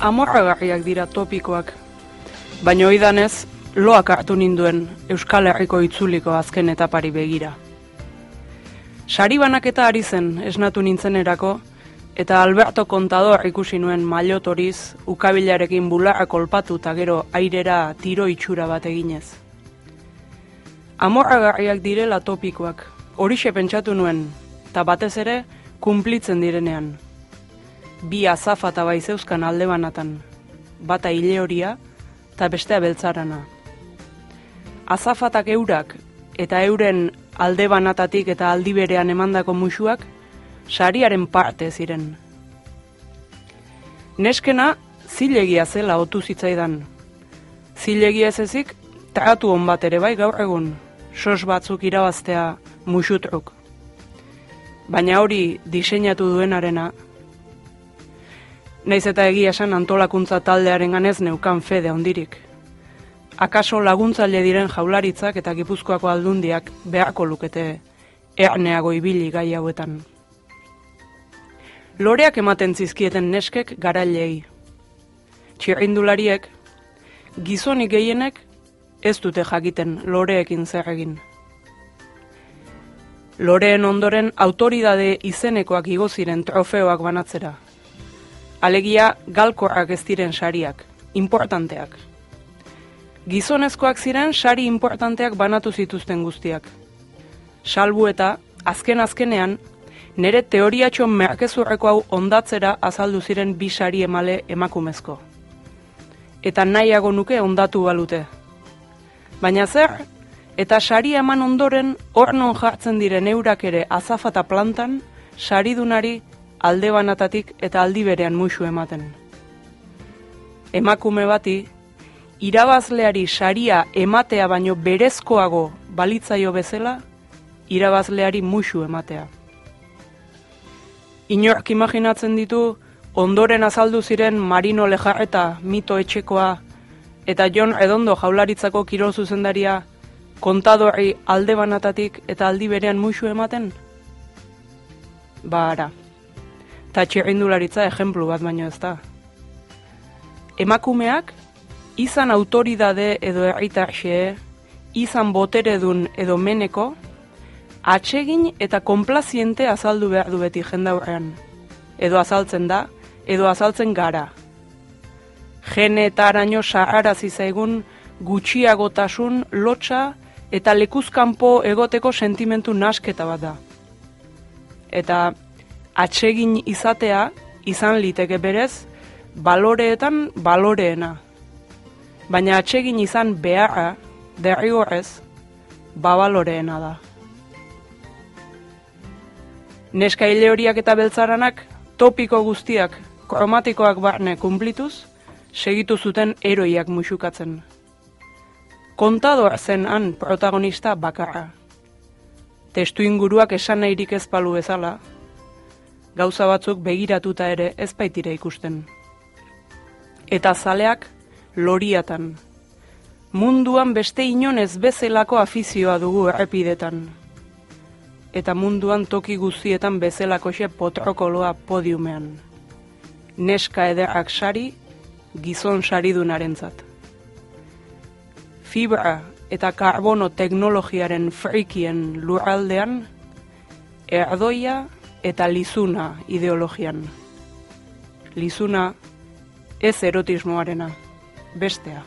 amorragarriak dira topikoak. Baina oidanez, loak hartu ninduen Euskal Herriko itzuliko azken etapari begira. Sari banaketa ari zen esnatu nintzenerako, eta Alberto Contador ikusi nuen mailotoriz, ukabilarekin bularra kolpatu eta gero airera tiro itxura bat eginez. Amorragarriak direla topikoak, horixe pentsatu nuen, eta batez ere, kumplitzen direnean. Bi azafata bai zeuzkan alde banatan, bata hile horia, eta bestea beltzarana. Azafatak eurak, eta euren alde banatatik eta aldi berean emandako musuak, sariaren parte ziren. Neskena, zilegia zela otu zitzaidan. Zilegia ez ezik, tratu hon bat ere bai gaur egun, sos batzuk irabaztea musutruk. Baina hori diseinatu duenarena, naiz eta egia esan antolakuntza taldearen ganez neukan fede ondirik. Akaso laguntzaile diren jaularitzak eta gipuzkoako aldundiak beharko lukete erneago ibili gai hauetan. Loreak ematen zizkieten neskek garailei. Txirrindulariek, gizonik gehienek ez dute jakiten loreekin zer egin. Loreen ondoren autoridade izenekoak igo ziren trofeoak banatzera. Alegia galkorrak ez diren sariak, importanteak. Gizonezkoak ziren sari importanteak banatu zituzten guztiak. Salbu eta, azken azkenean, nere teoriatxo merkezurreko hau ondatzera azaldu ziren bi sari emale emakumezko. Eta nahiago nuke ondatu balute. Baina zer, eta sari eman ondoren hor non jartzen diren eurak ere azafata plantan, saridunari alde banatatik eta aldi berean musu ematen. Emakume bati, irabazleari saria ematea baino berezkoago balitzaio bezala, irabazleari musu ematea. Inork imaginatzen ditu, ondoren azaldu ziren Marino Lejarreta mito etxekoa eta Jon Edondo jaularitzako kirol zuzendaria kontadori alde banatatik eta aldi berean musu ematen? Ba, ara. Ta txerrindularitza ejemplu bat baino ez da. Emakumeak, izan autoridade edo erritarxe, izan boteredun edo meneko, atsegin eta konplaziente azaldu behar du beti jendaurrean. Edo azaltzen da, edo azaltzen gara. Gene eta araño saharazi zaigun gutxiagotasun, lotxa eta lekuzkanpo egoteko sentimentu nasketa bat da. Eta atsegin izatea izan liteke berez, baloreetan baloreena. Baina atsegin izan beharra, derrigorrez, babaloreena da. Neska hile eta beltzaranak, topiko guztiak, kromatikoak barne kumplituz, segitu zuten eroiak musukatzen. Kontador zen han protagonista bakarra. Testu inguruak esan nahirik ez palu bezala, gauza batzuk begiratuta ere ez baitira ikusten. Eta zaleak loriatan. Munduan beste inon ez bezelako afizioa dugu errepidetan. Eta munduan toki guztietan bezelako xe potrokoloa podiumean. Neska ederrak sari, gizon saridunaren zat. Fibra eta karbono teknologiaren frikien lurraldean, erdoia eta lizuna ideologian. Lizuna ez erotismoarena, bestea.